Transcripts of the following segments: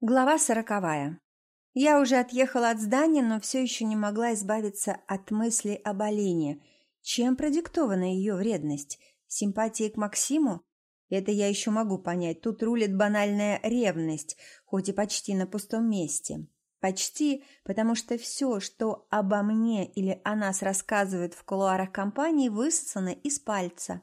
Глава сороковая. Я уже отъехала от здания, но все еще не могла избавиться от мысли об Алине. Чем продиктована ее вредность? Симпатией к Максиму? Это я еще могу понять. Тут рулит банальная ревность, хоть и почти на пустом месте. Почти, потому что все, что обо мне или о нас рассказывают в кулуарах компании, высосано из пальца.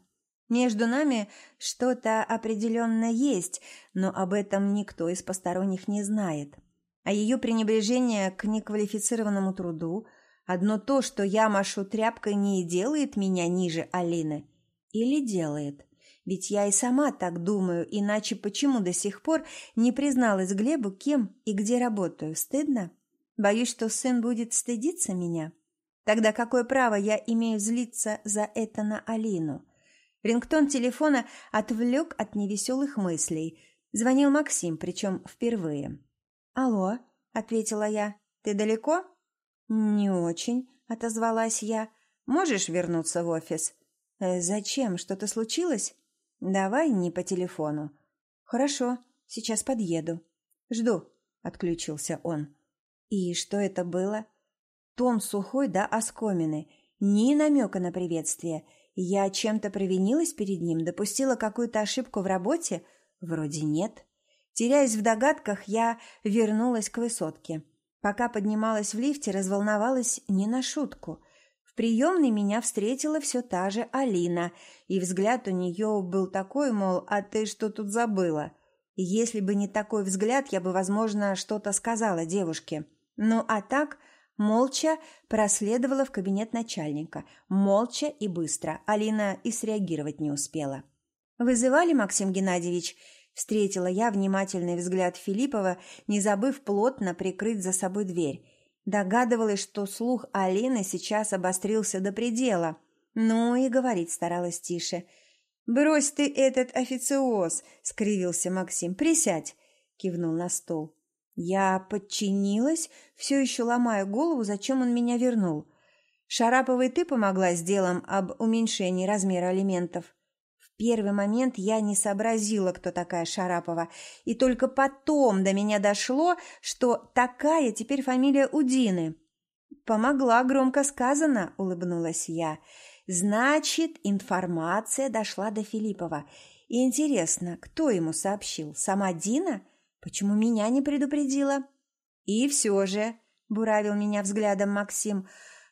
Между нами что-то определенно есть, но об этом никто из посторонних не знает. А ее пренебрежение к неквалифицированному труду, одно то, что я машу тряпкой, не делает меня ниже Алины. Или делает. Ведь я и сама так думаю, иначе почему до сих пор не призналась Глебу, кем и где работаю? Стыдно? Боюсь, что сын будет стыдиться меня. Тогда какое право я имею злиться за это на Алину?» Рингтон телефона отвлек от невеселых мыслей. Звонил Максим, причем впервые. «Алло», — ответила я. «Ты далеко?» «Не очень», — отозвалась я. «Можешь вернуться в офис?» «Э, «Зачем? Что-то случилось?» «Давай не по телефону». «Хорошо, сейчас подъеду». «Жду», — отключился он. «И что это было?» Тон сухой да оскоменный, ни намека на приветствие — я чем-то провинилась перед ним, допустила какую-то ошибку в работе? Вроде нет. Теряясь в догадках, я вернулась к высотке. Пока поднималась в лифте, разволновалась не на шутку. В приемной меня встретила все та же Алина, и взгляд у нее был такой, мол, «А ты что тут забыла?» Если бы не такой взгляд, я бы, возможно, что-то сказала девушке. Ну, а так Молча проследовала в кабинет начальника. Молча и быстро. Алина и среагировать не успела. «Вызывали, Максим Геннадьевич?» Встретила я внимательный взгляд Филиппова, не забыв плотно прикрыть за собой дверь. Догадывалась, что слух Алины сейчас обострился до предела. Ну и говорить старалась тише. «Брось ты этот официоз!» — скривился Максим. «Присядь!» — кивнул на стол. Я подчинилась, все еще ломая голову, зачем он меня вернул. Шараповой ты помогла с делом об уменьшении размера алиментов. В первый момент я не сообразила, кто такая Шарапова, и только потом до меня дошло, что такая теперь фамилия Удины. «Помогла, громко сказано», — улыбнулась я. «Значит, информация дошла до Филиппова. И интересно, кто ему сообщил? Сама Дина?» Почему меня не предупредила? И все же, буравил меня взглядом Максим,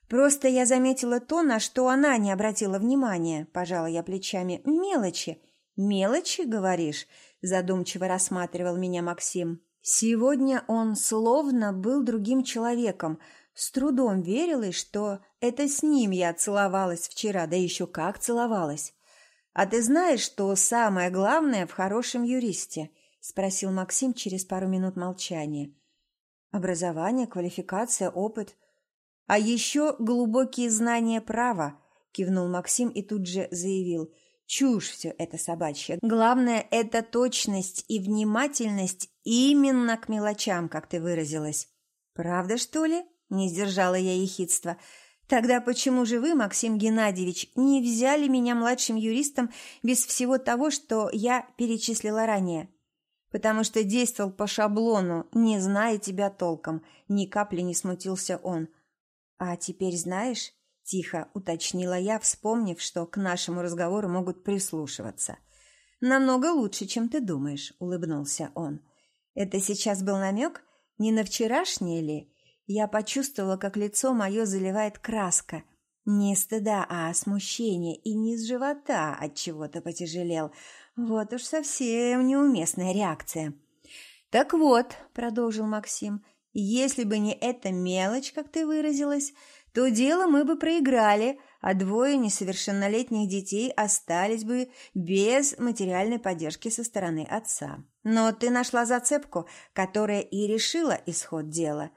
просто я заметила то, на что она не обратила внимания, пожала я плечами. Мелочи. Мелочи, говоришь? Задумчиво рассматривал меня Максим. Сегодня он словно был другим человеком. С трудом верилось, что это с ним я целовалась вчера, да еще как целовалась. А ты знаешь, что самое главное в хорошем юристе – спросил Максим через пару минут молчания. Образование, квалификация, опыт. А еще глубокие знания права, кивнул Максим и тут же заявил. Чушь все это собачья. Главное – это точность и внимательность именно к мелочам, как ты выразилась. Правда, что ли? Не сдержала я ехидства. Тогда почему же вы, Максим Геннадьевич, не взяли меня младшим юристом без всего того, что я перечислила ранее? Потому что действовал по шаблону, не зная тебя толком. Ни капли не смутился он. «А теперь знаешь?» – тихо уточнила я, вспомнив, что к нашему разговору могут прислушиваться. «Намного лучше, чем ты думаешь», – улыбнулся он. «Это сейчас был намек? Не на вчерашнее ли?» Я почувствовала, как лицо мое заливает краска. Не стыда, а смущение, и низ живота от чего-то потяжелел – вот уж совсем неуместная реакция. «Так вот», — продолжил Максим, — «если бы не эта мелочь, как ты выразилась, то дело мы бы проиграли, а двое несовершеннолетних детей остались бы без материальной поддержки со стороны отца. Но ты нашла зацепку, которая и решила исход дела».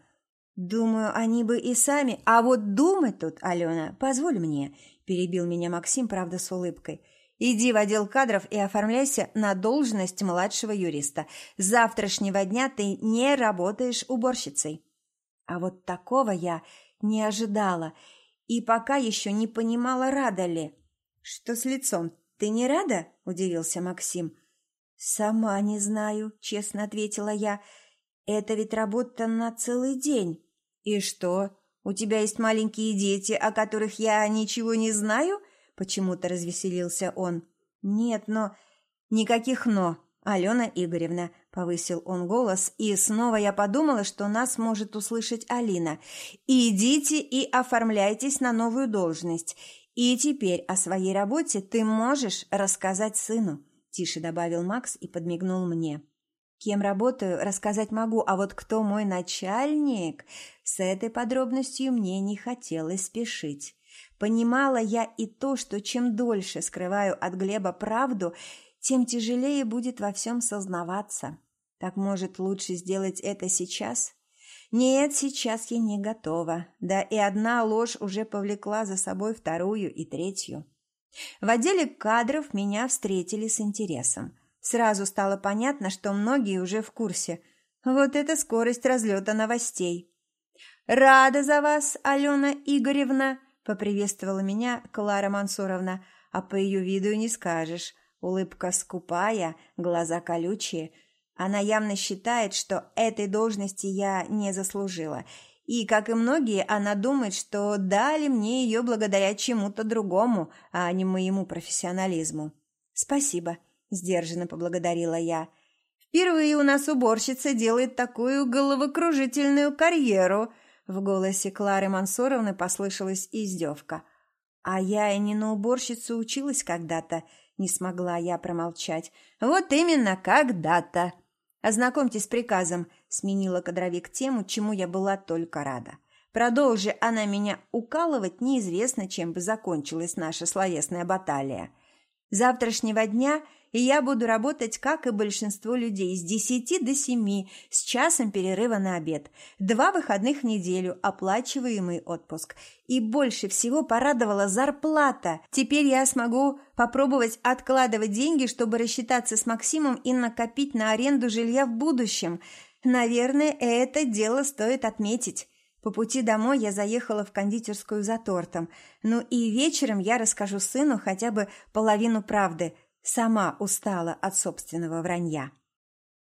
«Думаю, они бы и сами... А вот думать тут, Алена, позволь мне», – перебил меня Максим, правда, с улыбкой – Иди в отдел кадров и оформляйся на должность младшего юриста. С завтрашнего дня ты не работаешь уборщицей. А вот такого я не ожидала и пока еще не понимала, рада ли. Что с лицом? Ты не рада? удивился Максим. Сама не знаю, честно ответила я. Это ведь работа на целый день. И что? У тебя есть маленькие дети, о которых я ничего не знаю? Почему-то развеселился он. Нет, но... Никаких «но», Алена Игоревна, повысил он голос, и снова я подумала, что нас может услышать Алина. Идите и оформляйтесь на новую должность. И теперь о своей работе ты можешь рассказать сыну, тише добавил Макс и подмигнул мне. Кем работаю, рассказать могу, а вот кто мой начальник, с этой подробностью мне не хотелось спешить. Понимала я и то, что чем дольше скрываю от Глеба правду, тем тяжелее будет во всем сознаваться. Так, может, лучше сделать это сейчас? Нет, сейчас я не готова. Да и одна ложь уже повлекла за собой вторую и третью. В отделе кадров меня встретили с интересом. Сразу стало понятно, что многие уже в курсе. Вот это скорость разлета новостей. «Рада за вас, Алена Игоревна!» – поприветствовала меня Клара Мансуровна. А по ее виду не скажешь. Улыбка скупая, глаза колючие. Она явно считает, что этой должности я не заслужила. И, как и многие, она думает, что дали мне ее благодаря чему-то другому, а не моему профессионализму. «Спасибо», – сдержанно поблагодарила я. «Впервые у нас уборщица делает такую головокружительную карьеру!» В голосе Клары Мансуровны послышалась издевка. «А я и не на уборщицу училась когда-то», – не смогла я промолчать. «Вот именно, когда-то!» «Ознакомьтесь с приказом», – сменила кадровик тему, чему я была только рада. Продолжи она меня укалывать, неизвестно, чем бы закончилась наша словесная баталия. Завтрашнего дня и я буду работать, как и большинство людей, с 10 до 7, с часом перерыва на обед. Два выходных в неделю, оплачиваемый отпуск. И больше всего порадовала зарплата. Теперь я смогу попробовать откладывать деньги, чтобы рассчитаться с Максимом и накопить на аренду жилья в будущем. Наверное, это дело стоит отметить. По пути домой я заехала в кондитерскую за тортом. Ну и вечером я расскажу сыну хотя бы половину правды – Сама устала от собственного вранья.